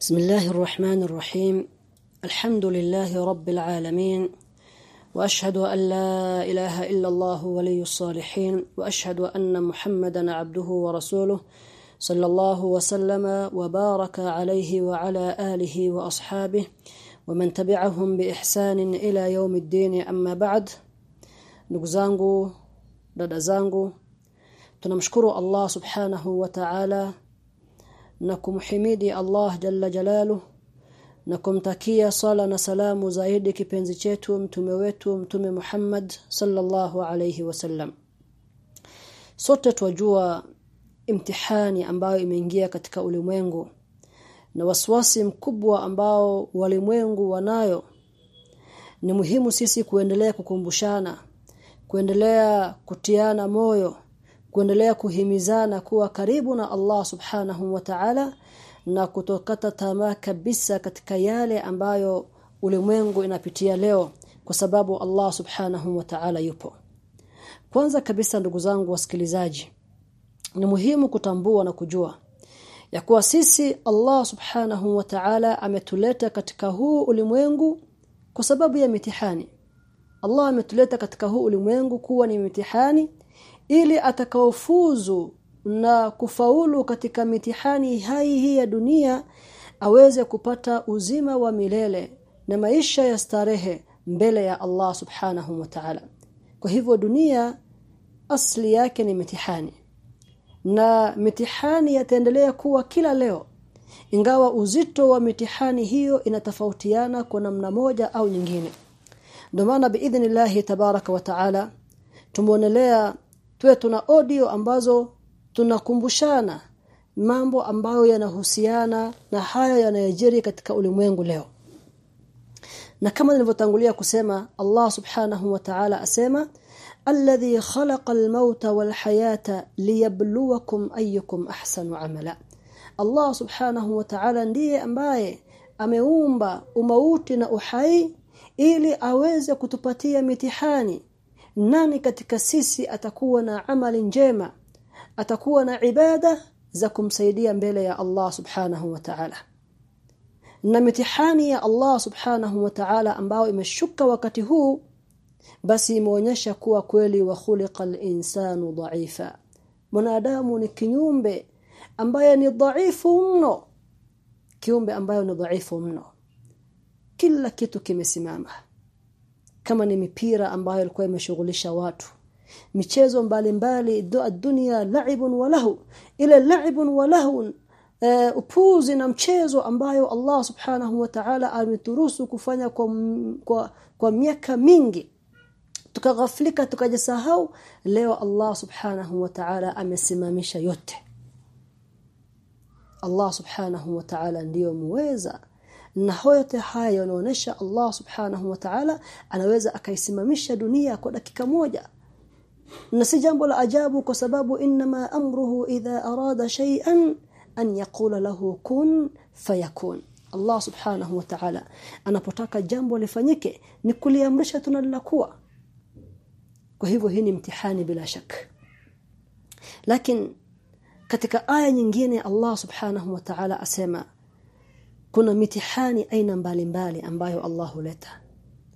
بسم الله الرحمن الرحيم. الحمد لله رب العالمين وأشهد أن لا إله إلا الله ولي الصالحين وأشهد أن محمدا عبده ورسوله صلى الله وسلم وبارك عليه وعلى آله وأصحابه ومن تبعهم بإحسان إلى يوم الدين. أما بعد dada zangu tunamshukuru subhanahu wa ta'ala na kumhimidi Allah jalla jalalu na kumtakia sala na salamu zaidi kipenzi chetu mtume wetu mtume Muhammad sallallahu alayhi wasallam sote twajua imtihani ambayo imeingia katika ulimwengu na wasiwasi mkubwa ambao walimwengu wanayo. Ni muhimu sisi kuendelea kukumbushana kuendelea kutiana moyo kuendelea kuhimizana kuwa karibu na Allah subhanahu wa ta'ala na kutokata tamaa kabisa katika yale ambayo ulimwengu inapitia leo kwa sababu Allah subhanahu wa ta'ala yupo. Kwanza kabisa ndugu zangu wasikilizaji ni muhimu kutambua na kujua ya kuwa sisi Allah subhanahu wa ta'ala ametuleta katika huu ulimwengu kwa sababu ya mitihani. Allah ametuleta katika huu ulimwengu kuwa ni mitihani ili atakaofuzu na kufaulu katika mitihani hai hii ya dunia aweze kupata uzima wa milele na maisha ya starehe mbele ya Allah subhanahu wa ta'ala. Kwa hivyo dunia asli yake ni mitihani. Na mitihani yataendelea kuwa kila leo ingawa uzito wa mitihani hiyo inatofautiana kwa namna moja au nyingine. Ndio maana biidhnillah tabaraka wa taala tumeonelea tuwe tuna audio ambazo tunakumbushana mambo ambayo yanahusiana na haya yanayojiri katika ulimwengu leo. Na kama nilivyotangulia kusema Allah subhanahu wa ta'ala asema alladhi khalaqa al-mauta wal-hayata liyabluwakum ayyukum ahsanu amala. Allah subhanahu wa ta'ala ndiye ambaye ameumba umauti na uhai ili aweze kutupatia mitihani nani katika sisi atakuwa na amali njema atakuwa na ibada za kumsaidia mbele ya Allah subhanahu wa ta'ala? Na mitihani ya Allah subhanahu wa ta'ala ambao imeshuka wakati huu basi imeonyesha kuwa kweli wa khuliqal insanu dha'ifa mwanadamu ni kinyumbe ambaye ni dhaifu mno kiumbe ambayo ni dhaifu mno. Kila kitu kimesimama kama ni mipira ambayo ilikuwa imeshughulisha watu. Michezo mbalimbali dunia laibun walahu ila laibun walahu uh, upuzi na mchezo ambayo Allah subhanahu wa ta'ala ameturuhusu kufanya kwa, kwa, kwa miaka mingi. Tukaghaflika tukajisahau leo Allah subhanahu wa ta'ala amesimamisha yote. Allah subhanahu wa ta'ala ndiyo muweza na yote haya yanaonesha Allah subhanahu wa ta'ala anaweza akaisimamisha dunia kwa dakika moja. Na si jambo la ajabu kwa sababu inma amruhu idha arada shay'an an yaqula lahu kun fayakun. Allah subhanahu wa ta'ala anapotaka jambo lifanyike ni kuliamrisha tunalilakuwa kwa hivyo hii ni mtihani bila shaka lakini katika aya nyingine Allah subhanahu wa ta'ala asema kuna mitihani aina mbalimbali ambayo Allah huleta.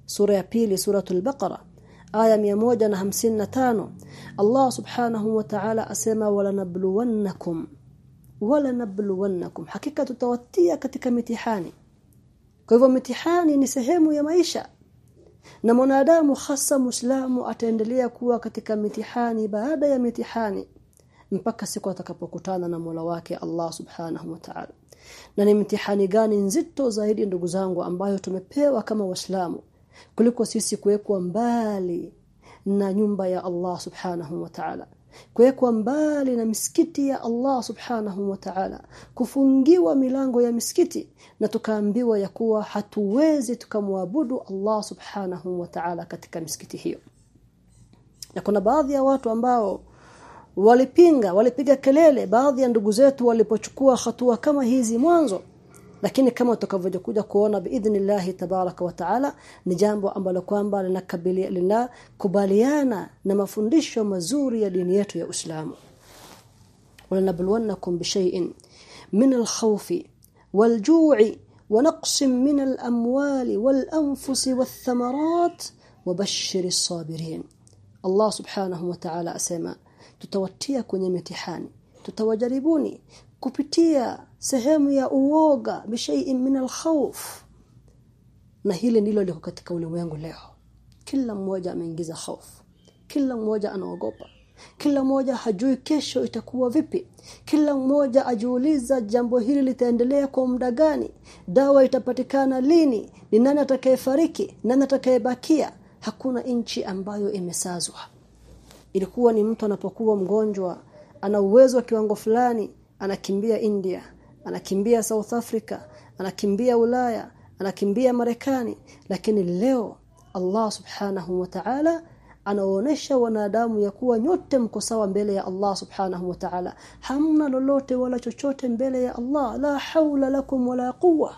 Sura ya pili suratul baqara aya 155 Allah subhanahu wa ta'ala asema wala nabluwannakum wala nabluwannakum hakika tutawatia katika mitihani. Kwa hivyo mitihani ni sehemu ya maisha. Na mwanadamu hasa muislamu ataendelea kuwa katika mitihani baada ya mitihani mpaka siku atakapokutana na Mola wake Allah Subhanahu wa Ta'ala. Na ni mtihani gani nzito zaidi ndugu zangu ambayo tumepewa kama Waislamu kuliko sisi kuwekwa mbali na nyumba ya Allah Subhanahu wa Ta'ala. Kuwekwa mbali na misikiti ya Allah Subhanahu wa Ta'ala, kufungiwa milango ya misikiti na tukaambiwa ya kuwa hatuwezi tukamwabudu Allah Subhanahu wa Ta'ala katika misikiti hiyo. Na kuna baadhi ya watu ambao walipinga walipiga kelele baadhi ya ndugu zetu walipochukua hatua kama hizi mwanzo lakini kama utakavyokuja kuona biidhnillah tabaraka wa taala ni jambo ambalo kwamba linakabilia linakubaliana na mafundisho mazuri ya dini yetu ya Uislamu walanabluwannakum bishay'in min alkhawfi والجوع ونقص من الأموال والأنفس والثمرات وبشر الصابرين الله سبحانه وتعالى asema tutawatia kwenye mitihani tutawajaribuni kupitia sehemu ya uoga bishai'in min alkhawf. Na hili ndilo liko katika ulimwengu leo. Kila mmoja ameingiza hofu kila mmoja anaogopa kila mmoja hajui kesho itakuwa vipi kila mmoja ajiuliza jambo hili litaendelea kwa muda gani dawa itapatikana lini ni nani atakayefariki nani atakayebakia. Hakuna nchi ambayo imesazwa ilikuwa ni mtu anapokuwa mgonjwa ana uwezo wa kiwango fulani anakimbia India anakimbia South Africa anakimbia Ulaya anakimbia Marekani. Lakini leo Allah subhanahu wa ta'ala anaonesha wanadamu ya kuwa nyote mko sawa mbele ya Allah subhanahu wa ta'ala. Hamna lolote wala chochote mbele ya Allah. La haula lakum wala quwwa.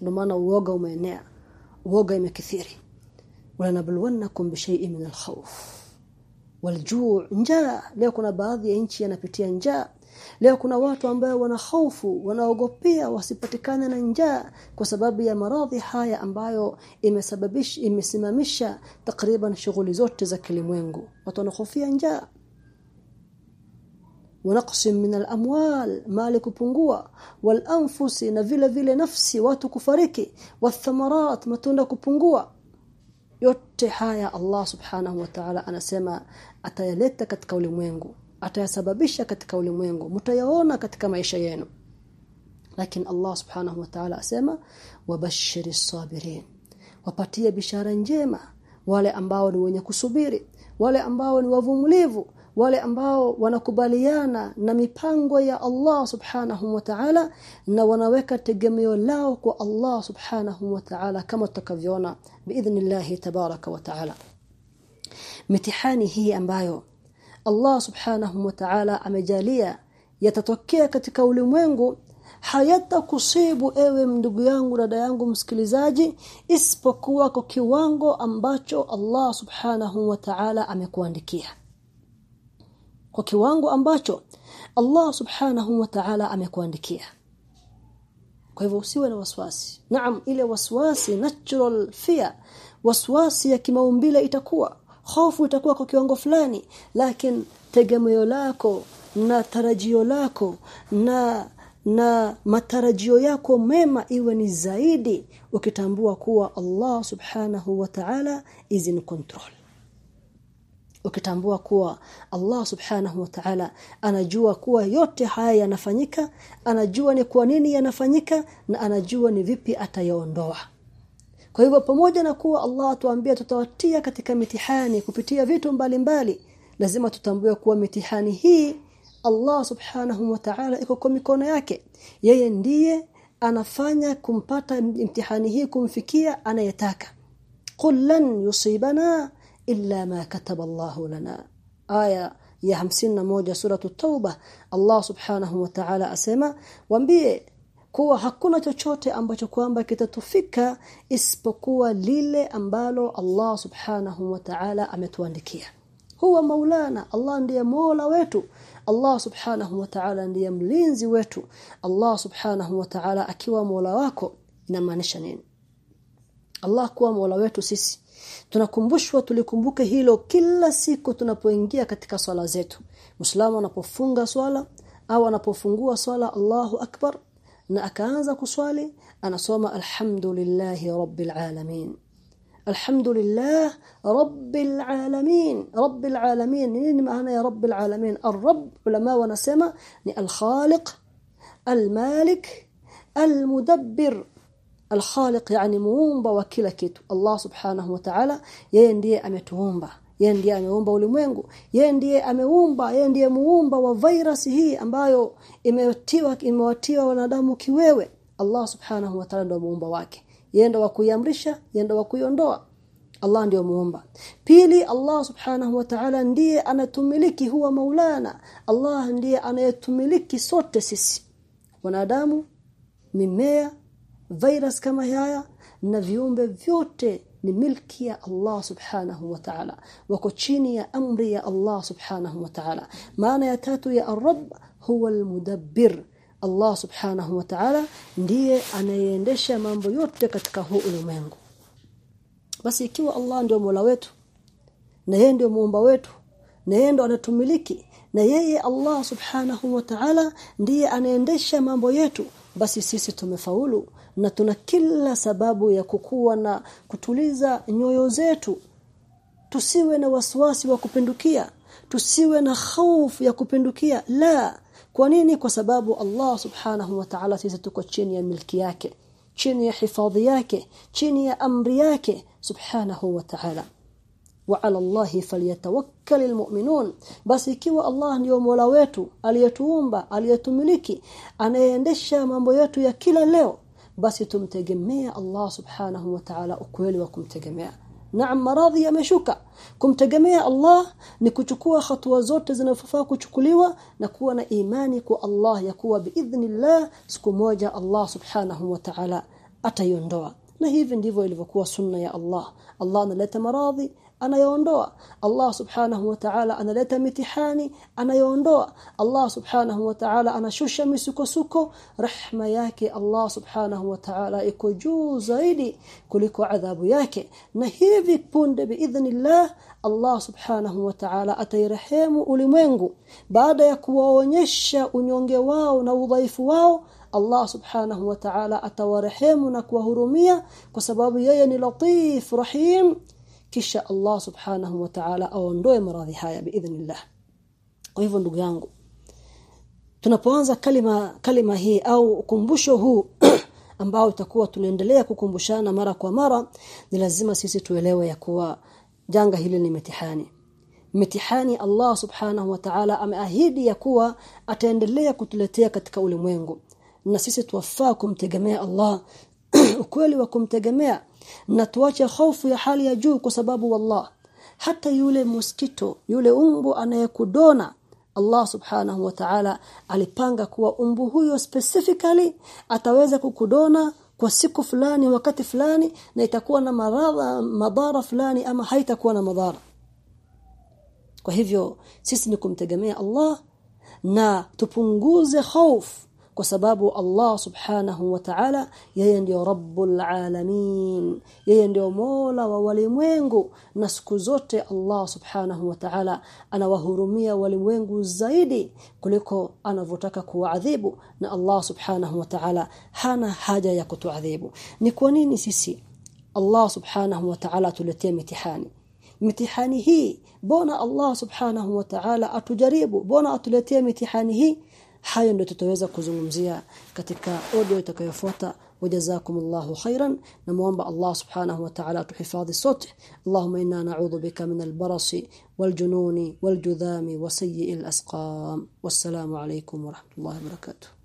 Ndio maana uoga umeenea. Uoga imekithiri. Wala nabluwannakum bishay'in min al-khawf waljuu njaa leo kuna baadhi ya nchi yanapitia njaa leo kuna watu ambao wana hofu wanaogopea wasipatikane na njaa kwa sababu ya maradhi haya ambayo imesababisha imesimamisha takriban shughuli zote za kilimwengu watu wanahofia njaa ونقص من الاموال mali kupungua walanfusi na vile vile nafsi watu kufariki wathamarat matunda kupungua yote haya Allah subhanahu wa ta'ala anasema atayaleta katika ulimwengu atayasababisha katika ulimwengu mtayaona katika maisha yenu. Lakini Allah subhanahu wa ta'ala asema wabashiri sabirin wapatie bishara njema wale ambao ni wenye kusubiri wale ambao ni wavumilivu wale ambao wanakubaliana na mipango ya Allah subhanahu wa ta'ala na wanaweka tegemeo lao kwa Allah subhanahu wa ta'ala kama tutakavyoona biidhnillah tabaraka wa ta'ala. Mitihani hii ambayo Allah subhanahu wa ta'ala amejalia yatatokea katika ulimwengu hayata kusibu ewe ndugu yangu dada yangu msikilizaji isipokuwa kwa kiwango ambacho Allah subhanahu wa ta'ala amekuandikia kwa kiwango ambacho Allah subhanahu wa ta'ala amekuandikia. Kwa hivyo usiwe na waswasi naam ile waswasi natural fear waswasi ya kimaumbile itakuwa hofu itakuwa kwa kiwango fulani lakini tegemeo lako na tarajio lako na na matarajio yako mema iwe ni zaidi ukitambua kuwa Allah subhanahu wa ta'ala is in control ukitambua kuwa Allah subhanahu wa ta'ala anajua kuwa yote haya yanafanyika anajua ni kwa nini yanafanyika na anajua ni vipi atayaondoa. Kwa hivyo pamoja na kuwa Allah atuambia tutawatia katika mitihani kupitia vitu mbalimbali mbali, lazima tutambue kuwa mitihani hii Allah subhanahu wa ta'ala iko kwa mikono yake. Yeye ndiye anafanya kumpata mtihani hii kumfikia anayetaka. Qul lan yusibana illa ma kataba Allah lana aya ya 51 suratu tauba Allah subhanahu wa ta'ala asema waambie kuwa hakuna chochote ambacho kwamba kitatufika isipokuwa lile ambalo Allah subhanahu wa ta'ala ametuandikia huwa maulana Allah ndiye mola wetu Allah subhanahu wa ta'ala ndiye mlinzi wetu Allah subhanahu wa ta'ala akiwa mola wako inamaanisha nini Allah kuwa Mola wetu sisi. Tunakumbushwa tulikumbuke hilo kila siku tunapoingia katika swala zetu. Muislamu anapofunga swala au anapofungua swala Allahu Akbar. Na akaanza kuswali anasoma alhamdulillahi rabbil alamin. Alhamdulillah rabbil alamin. Rabbil alamin nini maana ya rabbil alamin? Arab ulama wanasema ni alkhaliq almalik almudabbir alkhaliq yani muumba wa kila kitu. Allah subhanahu wa ta'ala yeye ndiye ametuumba. Yeye ndiye ameumba ulimwengu. Yeye ndiye ameumba yeye ndiye muumba wa virus hii ambayo imetiwa imewatiwa wanadamu kiwewe. Allah subhanahu wa ta'ala ndio muumba wake. Yeye ndio wa kuiamrisha yeye ndio wa kuiondoa. Allah ndio muumba. Pili Allah subhanahu wa ta'ala ndiye anatumiliki huwa maulana. Allah ndiye anayetumiliki sote sisi. Wanadamu mimea virus kama haya na viumbe vyote ni milki ya Allah subhanahu wa ta'ala. Wako chini ya amri ya Allah subhanahu wa ta'ala. Maana ya tatu ya ar-rabb huwa al-mudabbir. Allah subhanahu wa ta'ala ndiye anayeendesha mambo yote katika huu ulimwengu. Basi ikiwa Allah ndio Mola wetu na yeye ndio muumba wetu na yeye ndio anatumiliki na yeye Allah subhanahu wa ta'ala ndiye anaendesha mambo yetu basi sisi tumefaulu na tuna kila sababu ya kukua na kutuliza nyoyo zetu. Tusiwe na wasiwasi wa kupindukia. Tusiwe na hofu ya kupindukia. La. Kwa nini? Kwa sababu Allah subhanahu wa ta'ala sisi tuko chini ya milki yake chini ya hifadhi yake chini ya amri yake subhanahu wa ta'ala. Wa 'ala Allah falyatawakkal almu'minun. Basi ikiwa Allah ndio Mola wetu aliyetuumba aliyetumiliki anayeendesha mambo yetu ya kila leo basi tumtegemea Allah subhanahu wa ta'ala ukweli wa kumtegemea Naam maradhi yameshuka kumtegemea Allah ni kuchukua hatua zote zinazofaa kuchukuliwa na kuwa na imani kwa Allah ya kuwa biidhnillah siku moja Allah subhanahu wa ta'ala ataiondoa na hivi ndivyo ilivyokuwa sunna ya Allah Allah analeta maradhi anayoondoa Allah subhanahu wa ta'ala analeta mitihani anayoondoa Allah subhanahu wa ta'ala anashusha misukosuko. Rahma yake Allah subhanahu wa ta'ala iko juu zaidi kuliko adhabu yake. Na hivi punde biidhnillah Allah subhanahu wa ta'ala atairehemu ulimwengu. Baada ya kuwaonyesha unyonge wao na udhaifu wao Allah subhanahu wa ta'ala atawarehemu na kuwahurumia kwa sababu yeye ni latif rahim kisha Allah subhanahu wa ta'ala aondoe maradhi haya biidhnillah. Kwa hivyo ndugu yangu tunapoanza kalima kalima hii au ukumbusho huu ambao utakuwa tunaendelea kukumbushana mara kwa mara ni lazima sisi tuelewe ya kuwa janga hili ni mitihani. Mitihani Allah subhanahu wa ta'ala ameahidi ya kuwa ataendelea kutuletea katika ulimwengu. Na sisi tuwafaa kumtegemea Allah ukweli wa kumtegemea na tuache hofu ya hali ya juu kwa sababu wallah hata yule mosquito yule umbu anayekudona Allah subhanahu wa ta'ala alipanga kuwa umbu huyo specifically ataweza kukudona kwa siku fulani wakati fulani na itakuwa na maradha madhara fulani ama haitakuwa na madhara. Kwa hivyo sisi ni kumtegemea Allah na tupunguze hofu kwa sababu Allah subhanahu wa ta'ala yeye ndio rabbul alamin. Yeye ndio mola wa walimwengu. Na siku zote Allah subhanahu wa ta'ala anawahurumia walimwengu zaidi kuliko anavyotaka kuadhibu na Allah subhanahu wa ta'ala hana haja ya kutuadhibu. Ni kwa nini sisi Allah subhanahu wa ta'ala tuletea mitihani? Mitihani hii bona Allah subhanahu wa ta'ala atujaribu? Bona atuletee mitihani hii Hayo ndio tutaweza kuzungumzia katika audio itakayofuata. وجزاكم الله خيرا نموان الله سبحانه وتعالى تحفاظ الصوت اللهم إنا نعوذ بك من البرص والجنون والجذام وسيء الأسقام والسلام عليكم ورحمة الله وبركاته